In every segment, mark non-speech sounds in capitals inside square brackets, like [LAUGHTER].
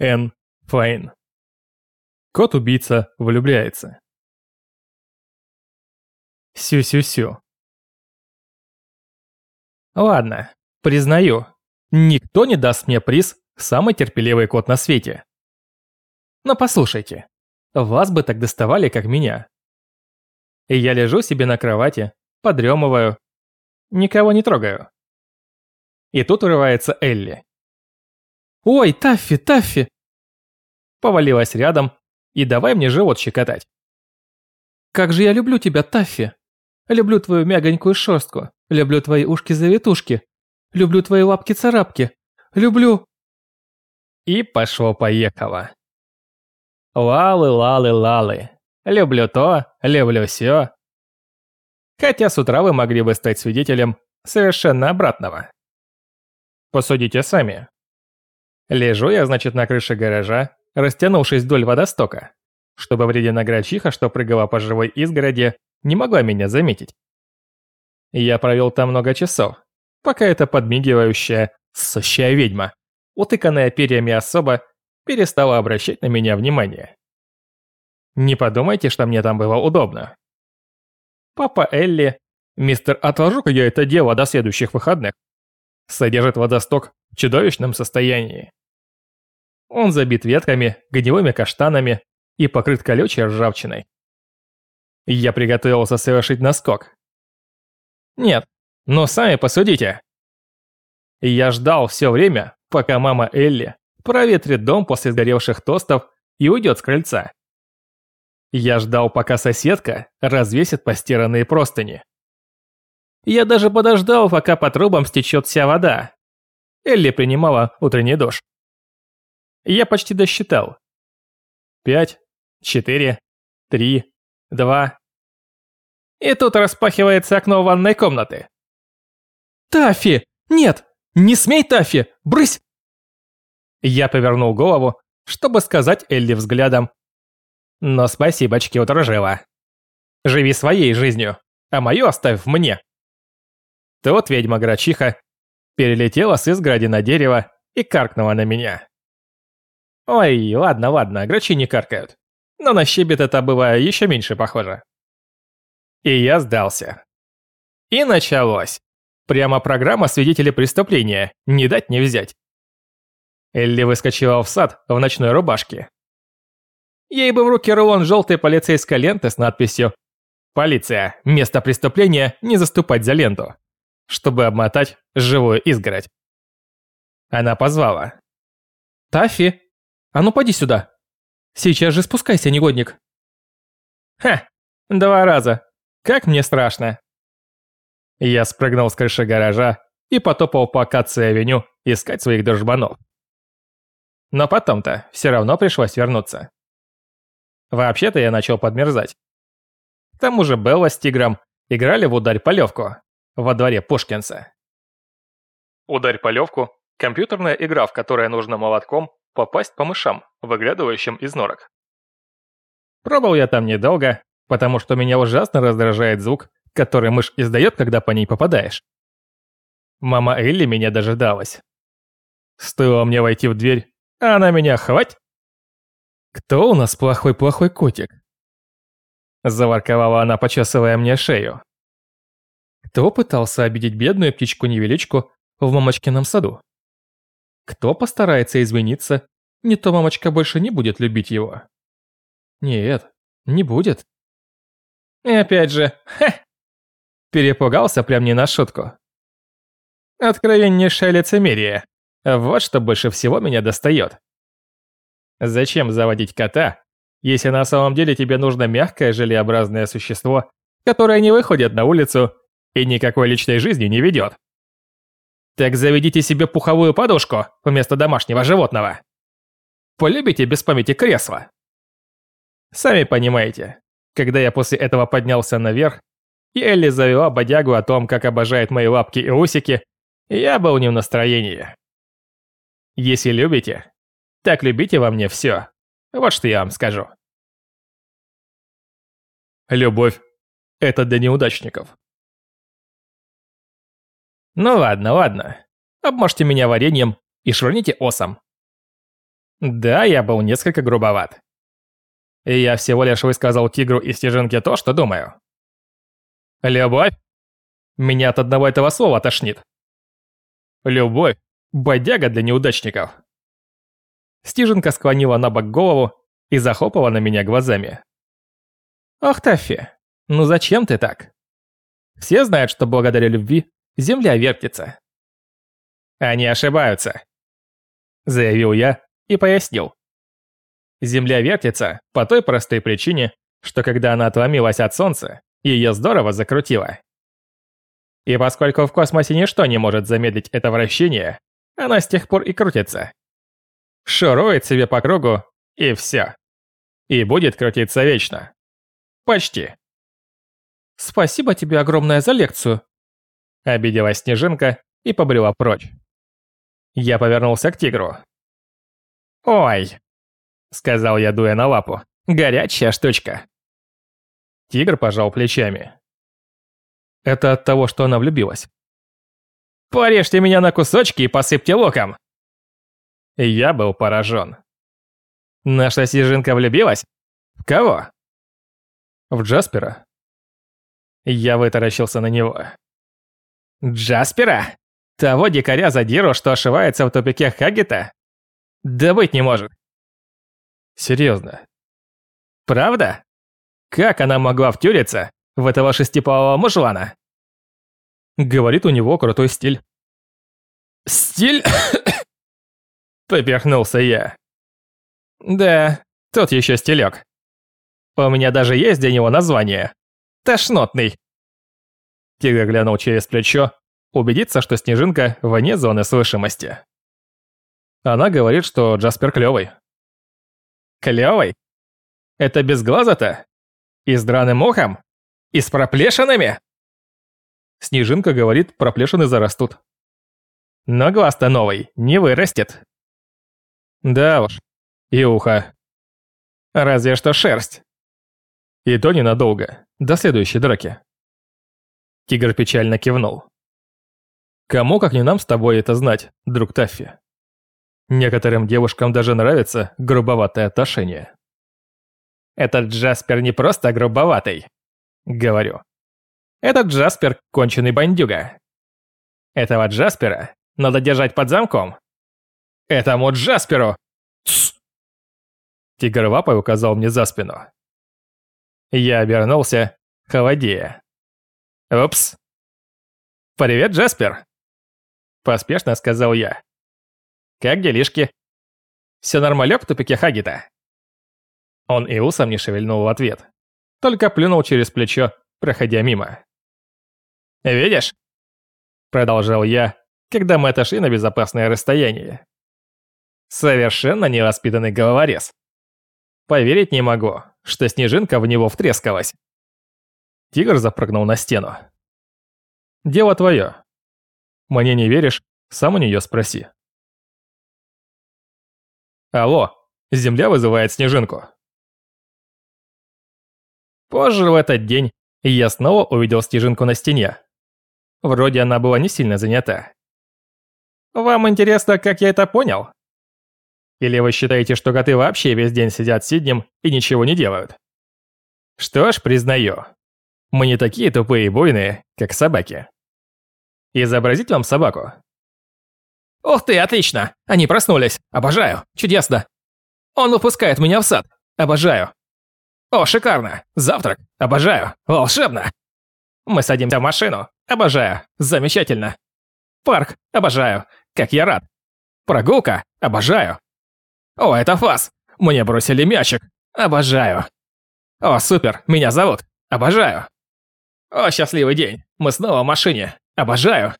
Н. Фейн. Кот-убийца влюбляется. Сю-сю-сю. Ладно, признаю, никто не даст мне приз «Самый терпеливый кот на свете». Но послушайте, вас бы так доставали, как меня. И я лежу себе на кровати, подремываю, никого не трогаю. И тут урывается Элли. «Ой, Таффи, Таффи!» Повалилась рядом и давай мне живот щекотать. «Как же я люблю тебя, Таффи! Люблю твою мягонькую шерстку, люблю твои ушки-завитушки, люблю твои лапки-царапки, люблю...» И пошло-поехало. Лалы-лалы-лалы. Люблю то, люблю сё. Хотя с утра вы могли бы стать свидетелем совершенно обратного. Посудите сами. Лежу я, значит, на крыше гаража, растянувшись вдоль водостока, чтобы вредина грачиха, что прыгала по живой изгороди, не могла меня заметить. Я провел там много часов, пока эта подмигивающая, сущая ведьма, утыканная перьями особа, перестала обращать на меня внимание. Не подумайте, что мне там было удобно. Папа Элли, мистер, отложу-ка я это дело до следующих выходных, содержит водосток в чудовищном состоянии. Он забит ветками, гнилыми каштанами и покрыт колючей ржавчиной. Я приготовился совершить наскок. Нет, но сами посудите. Я ждал все время, пока мама Элли проветрит дом после сгоревших тостов и уйдет с крыльца. Я ждал, пока соседка развесит постиранные простыни. Я даже подождал, пока по трубам стечет вся вода. Элли принимала утренний душ. Я почти досчитал. Пять, четыре, три, два. И тут распахивается окно ванной комнаты. «Таффи! Нет! Не смей, Таффи! Брысь!» Я повернул голову, чтобы сказать Элли взглядом. Но спасибочки удружила. Живи своей жизнью, а мою оставь мне. Тут ведьма-грачиха перелетела с изгороди на дерево и каркнула на меня. Ой, ладно, ладно, грачи не каркают. Но на щебет это бывает еще меньше похоже. И я сдался. И началось. Прямо программа свидетелей преступления, не дать не взять. Элли выскочила в сад в ночной рубашке. Ей бы в руки рулон желтой полицейской ленты с надписью «Полиция, место преступления, не заступать за ленту», чтобы обмотать живую изгородь. Она позвала. «Таффи, а ну поди сюда. Сейчас же спускайся, негодник. Ха, два раза. Как мне страшно. Я спрыгнул с крыши гаража и потопал по Акации-авеню искать своих дружбанов. Но потом-то все равно пришлось вернуться. Вообще-то я начал подмерзать. К тому же Белла с Тигром играли в ударь-полевку во дворе Пушкинса. Ударь-полевку – компьютерная игра, в которой нужно молотком попасть по мышам, выглядывающим из норок. Пробовал я там недолго, потому что меня ужасно раздражает звук, который мышь издает, когда по ней попадаешь. Мама Элли меня дожидалась. Стоило мне войти в дверь, а она меня хвать. «Кто у нас плохой-плохой котик?» Заворковала она, почесывая мне шею. Кто пытался обидеть бедную птичку-невеличку в мамочкином саду? Кто постарается извиниться, не то мамочка больше не будет любить его. Нет, не будет. И опять же, ха! Перепугался прям не на шутку. Откровеннейшее лицемерие. Вот что больше всего меня достает. Зачем заводить кота, если на самом деле тебе нужно мягкое желеобразное существо, которое не выходит на улицу и никакой личной жизни не ведет? Так заведите себе пуховую подушку вместо домашнего животного. Полюбите без памяти кресло. Сами понимаете, когда я после этого поднялся наверх, и Элли завела бодягу о том, как обожает мои лапки и усики, я был не в настроении. Если любите, так любите во мне все. Вот что я вам скажу. Любовь – это для неудачников. Ну ладно, ладно. Обмажьте меня вареньем и швырните осом. Да, я был несколько грубоват. И я всего лишь высказал тигру и снежинке то, что думаю. Любовь? Меня от одного этого слова тошнит. Любовь – бодяга для неудачников. Снежинка склонила на бок голову и захлопала на меня глазами. «Ох, Таффи, ну зачем ты так? Все знают, что благодаря любви земля вертится». «Они ошибаются», – заявил я и пояснил. Земля вертится по той простой причине, что когда она отломилась от Солнца, ее здорово закрутило. И поскольку в космосе ничто не может замедлить это вращение, она с тех пор и крутится. Шурует себе по кругу, и все. И будет крутиться вечно. Почти. «Спасибо тебе огромное за лекцию», – обиделась Снежинка и побрела прочь. Я повернулся к тигру. «Ой», – сказал я, дуя на лапу, – «горячая штучка». Тигр пожал плечами. Это от того, что она влюбилась. «Порежьте меня на кусочки и посыпьте луком!» Я был поражен. Наша снежинка влюбилась? В кого? В Джаспера. Я вытаращился на него. Джаспера? Того дикаря-задиру, что ошивается в тупике Хаггета? Да быть не может. Серьезно. Правда? Как она могла втюриться в этого шестипалого мужлана? Говорит, у него крутой стиль. Стиль? [COUGHS] Поперхнулся я. Да, тот еще стилек. У меня даже есть для него название. Тошнотный. Тигр глянул через плечо, убедиться, что Снежинка вне зоны слышимости. Она говорит, что Джаспер клёвый. Клёвый? Это без глаза-то? И с драным ухом? И с проплешинами? Снежинка говорит, проплешины зарастут. Но глаз-то новый не вырастет. Да уж, и ухо. Разве что шерсть. И то ненадолго, до следующей драки. Тигр печально кивнул. Кому, как не нам с тобой это знать, друг Таффи? Некоторым девушкам даже нравится грубоватое отношение. Этот Джаспер не просто грубоватый, говорю. Этот Джаспер – конченый бандюга. Этого Джаспера надо держать под замком. Этому Джасперу... Тс! Тигр лапой указал мне за спину. Я обернулся, холодея. «Упс!» «Привет, Джаспер!» Поспешно сказал я. «Как делишки?» «Все нормалек в тупике Хагита?» Он и усом не шевельнул в ответ, только плюнул через плечо, проходя мимо. «Видишь?» Продолжал я, когда мы отошли на безопасное расстояние. Совершенно невоспитанный головорез. Поверить не могу, что снежинка в него втрескалась. Тигр запрыгнул на стену. «Дело твое. Мне не веришь? Сам у нее спроси». «Алло, земля вызывает снежинку». Позже в этот день я снова увидел снежинку на стене. Вроде она была не сильно занята. Вам интересно, как я это понял? Или вы считаете, что коты вообще весь день сидят сиднем и ничего не делают? Что ж, признаю. Мы не такие тупые и буйные, как собаки. Изобразить вам собаку? Ух ты, отлично! Они проснулись. Обожаю. Чудесно. Он выпускает меня в сад. Обожаю. О, шикарно. Завтрак. Обожаю. Волшебно. Мы садимся в машину. Обожаю. Замечательно. Парк. Обожаю. Как я рад. Прогулка. Обожаю. О, это фас. Мне бросили мячик. Обожаю. О, супер. Меня зовут. Обожаю. О, счастливый день. Мы снова в машине. Обожаю.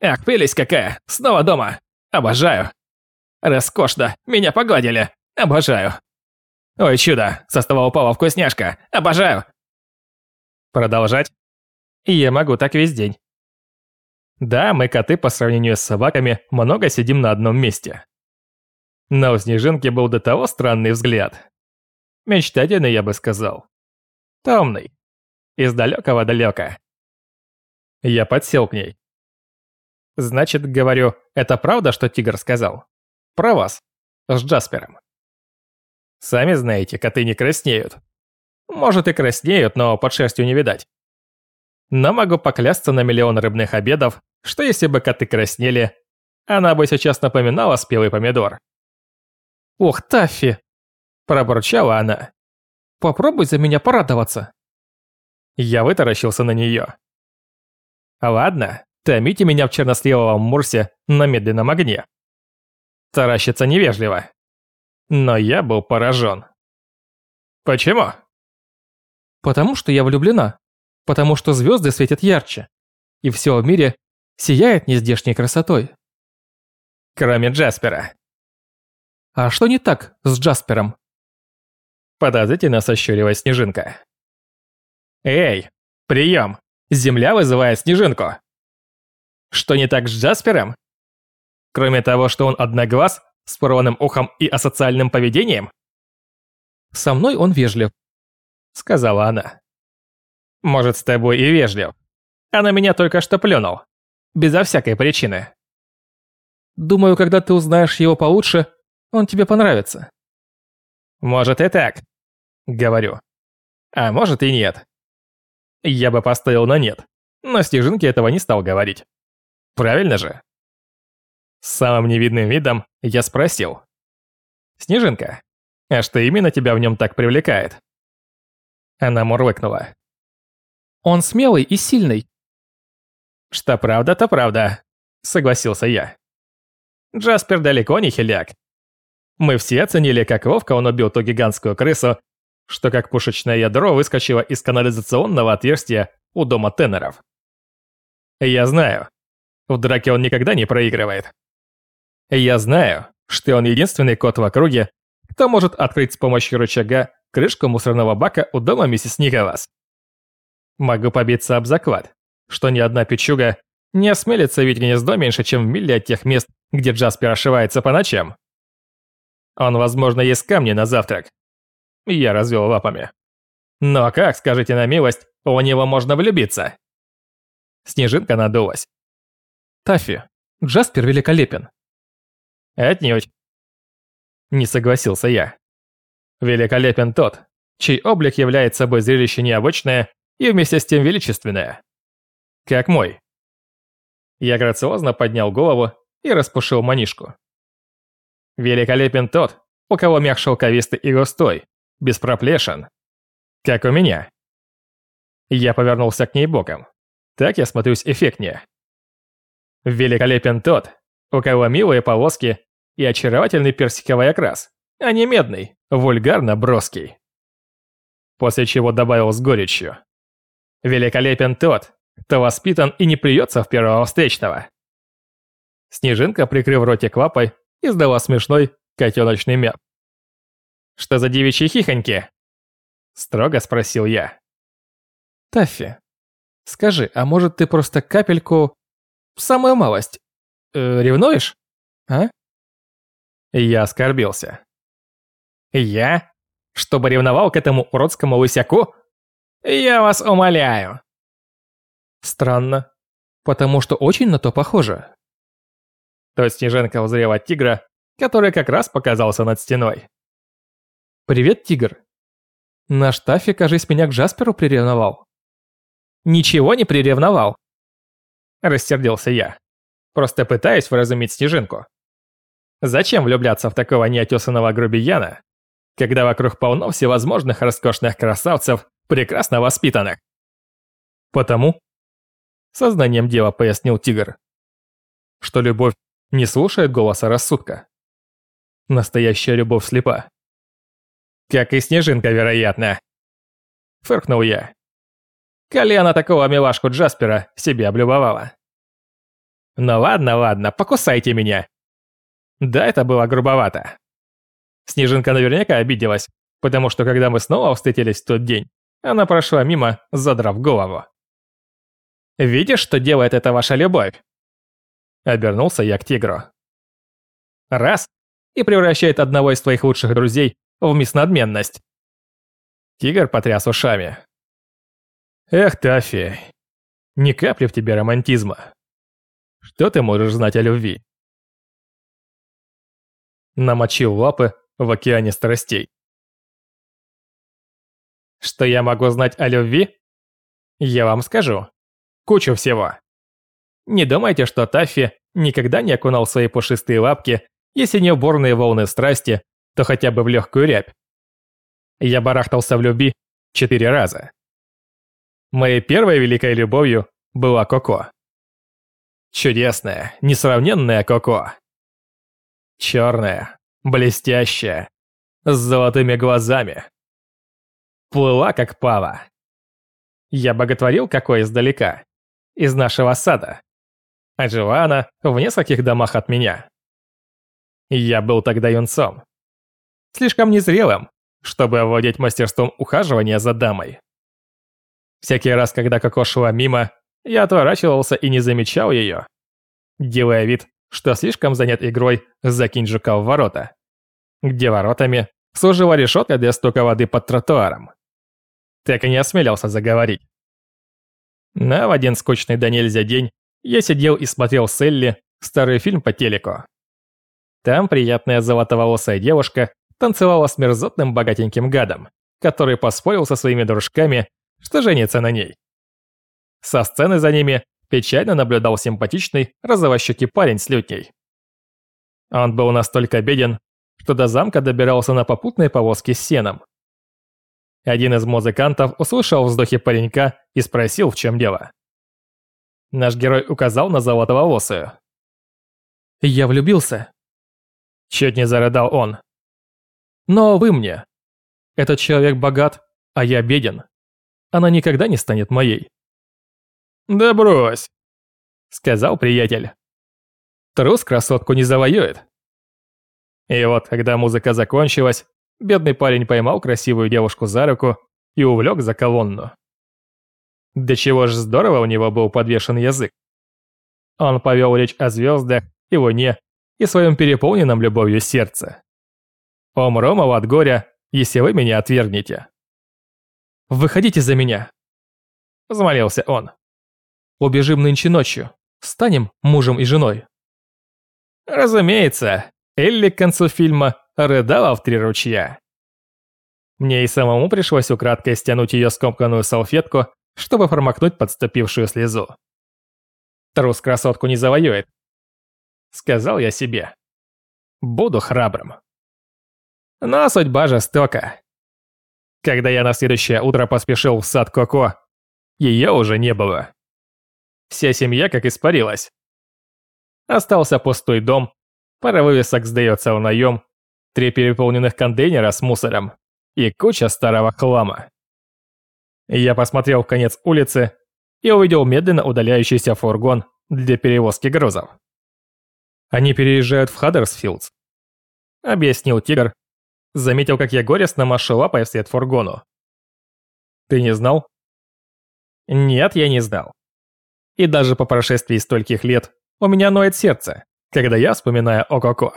Эх, прелесть какая. Снова дома. Обожаю. Роскошно. Меня погладили. Обожаю. Ой, чудо. Со стола упала вкусняшка. Обожаю. Продолжать? Я могу так весь день. Да, мы коты по сравнению с собаками много сидим на одном месте. Но у Снежинки был до того странный взгляд. Мечтательный, я бы сказал. Томный. Из далекого далека. Я подсел к ней. Значит, говорю, это правда, что тигр сказал? Про вас. с Джаспером. Сами знаете, коты не краснеют. Может и краснеют, но под шерстью не видать. Но могу поклясться на миллион рыбных обедов, что если бы коты краснели, она бы сейчас напоминала спелый помидор. «Ох, Таффи!» – пробурчала она. «Попробуй за меня порадоваться». Я вытаращился на нее. «Ладно, томите меня в черносливовом мурсе на медленном огне». Таращиться невежливо. Но я был поражен. «Почему?» «Потому что я влюблена. Потому что звезды светят ярче. И все в мире сияет нездешней красотой». «Кроме Джаспера». «А что не так с Джаспером?» Подозрительно сощурилась Снежинка. «Эй, прием! Земля вызывает Снежинку!» «Что не так с Джаспером? Кроме того, что он одноглаз, с порванным ухом и асоциальным поведением?» «Со мной он вежлив», — сказала она. «Может, с тобой и вежлив. А на меня только что плюнул. Безо всякой причины». «Думаю, когда ты узнаешь его получше, он тебе понравится». «Может и так», — говорю. «А может и нет». Я бы поставил на нет, но Снежинке этого не стал говорить. Правильно же? Самым невидным видом я спросил. «Снежинка, а что именно тебя в нем так привлекает?» Она мурлыкнула. «Он смелый и сильный». «Что правда, то правда», — согласился я. Джаспер далеко не хиляк. Мы все оценили, как ловко он убил ту гигантскую крысу, что как пушечное ядро выскочило из канализационного отверстия у дома Теннеров. Я знаю, в драке он никогда не проигрывает. Я знаю, что он единственный кот в округе, кто может открыть с помощью рычага крышку мусорного бака у дома миссис Николас. Могу побиться об заклад, что ни одна печуга не осмелится видеть гнездо меньше, чем в миле от тех мест, где Джаспер ошивается по ночам. Он, возможно, ест камни на завтрак. Я развел лапами. Но как, скажите на милость, у него можно влюбиться? Снежинка надулась. Таффи, Джаспер великолепен. Отнюдь. Не согласился я. Великолепен тот, чей облик является собой зрелище необычное и вместе с тем величественное. Как мой. Я грациозно поднял голову и распушил манишку. Великолепен тот, у кого мех шелковистый и густой, без проплешин. Как у меня. Я повернулся к ней боком. Так я смотрюсь эффектнее. Великолепен тот, у кого милые полоски и очаровательный персиковый окрас, а не медный, вульгарно-броский. После чего добавил с горечью. Великолепен тот, кто воспитан и не плюется в первого встречного. Снежинка, прикрыв ротик лапой, издала смешной котеночный мяп. «Что за девичьи хихоньки?» Строго спросил я. «Таффи, скажи, а может ты просто капельку... самую малость... Э, ревнуешь? А?» Я оскорбился. «Я? Чтобы ревновал к этому уродскому лысяку? Я вас умоляю!» «Странно, потому что очень на то похоже». То Снеженко узрела тигра, который как раз показался над стеной. «Привет, тигр. Наш Таффи, кажись, меня к Джасперу приревновал». «Ничего не приревновал», – рассердился я. «Просто пытаюсь вразумить Снежинку. Зачем влюбляться в такого неотесанного грубияна, когда вокруг полно всевозможных роскошных красавцев, прекрасно воспитанных?» «Потому», – сознанием дела пояснил тигр, что любовь не слушает голоса рассудка. Настоящая любовь слепа. Как и снежинка, вероятно. Фыркнул я. Колено такого милашку Джаспера себе облюбовала. Ну ладно, ладно, покусайте меня. Да, это было грубовато. Снежинка наверняка обиделась, потому что когда мы снова встретились в тот день, она прошла мимо, задрав голову. «Видишь, что делает эта ваша любовь?» Обернулся я к тигру. Раз, и превращает одного из твоих лучших друзей в мисс надменность. Тигр потряс ушами. Эх ты, Афи, ни капли в тебе романтизма. Что ты можешь знать о любви? намочил лапы в океане страстей. Что я могу знать о любви? Я вам скажу. Кучу всего. Не думайте, что Таффи никогда не окунал свои пушистые лапки, если не в бурные волны страсти, то хотя бы в легкую рябь. Я барахтался в любви четыре раза. Моей первой великой любовью была Коко. Чудесная, несравненная Коко. Черная, блестящая, с золотыми глазами. Плыла, как пава. Я боготворил Коко издалека, из нашего сада. А жила она в нескольких домах от меня. Я был тогда юнцом. Слишком незрелым, чтобы овладеть мастерством ухаживания за дамой. Всякий раз, когда Коко шла мимо, я отворачивался и не замечал ее, делая вид, что слишком занят игрой «Закинь жука в ворота», где воротами служила решетка для стука воды под тротуаром. Так и не осмелился заговорить. Но в один скучный до нельзя день я сидел и смотрел с Элли старый фильм по телеку. Там приятная золотоволосая девушка танцевала с мерзотным богатеньким гадом, который поспорил со своими дружками, что женится на ней. Со сцены за ними печально наблюдал симпатичный розовощекий парень с лютней. Он был настолько беден, что до замка добирался на попутной повозке с сеном. Один из музыкантов услышал вздохи паренька и спросил, в чем дело. Наш герой указал на золотоволосую. «Я влюбился». Чуть не зарыдал он. «Но вы мне. Этот человек богат, а я беден. Она никогда не станет моей». «Да брось», — сказал приятель. «Трус красотку не завоюет». И вот, когда музыка закончилась, бедный парень поймал красивую девушку за руку и увлек за колонну. Да чего ж здорово у него был подвешен язык. Он повел речь о звездах и луне и своем переполненном любовью сердце. Умру, мол, от горя, если вы меня отвергнете. «Выходите за меня!» Взмолился он. «Убежим нынче ночью. Станем мужем и женой». Разумеется, Элли к концу фильма рыдала в три ручья. Мне и самому пришлось украдкой стянуть ее скомканную салфетку, чтобы промокнуть подступившую слезу. Трус красотку не завоюет. Сказал я себе. Буду храбрым. Но судьба жестока. Когда я на следующее утро поспешил в сад Коко, ее уже не было. Вся семья как испарилась. Остался пустой дом, пара вывесок сдается в наем, три переполненных контейнера с мусором и куча старого хлама. Я посмотрел в конец улицы и увидел медленно удаляющийся фургон для перевозки грузов. «Они переезжают в Хаддерсфилдс», — объяснил тигр, заметил, как я горестно машу лапой вслед фургону. «Ты не знал?» «Нет, я не знал. И даже по прошествии стольких лет у меня ноет сердце, когда я вспоминаю о Коко.